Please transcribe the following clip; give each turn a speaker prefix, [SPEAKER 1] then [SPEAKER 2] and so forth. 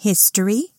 [SPEAKER 1] history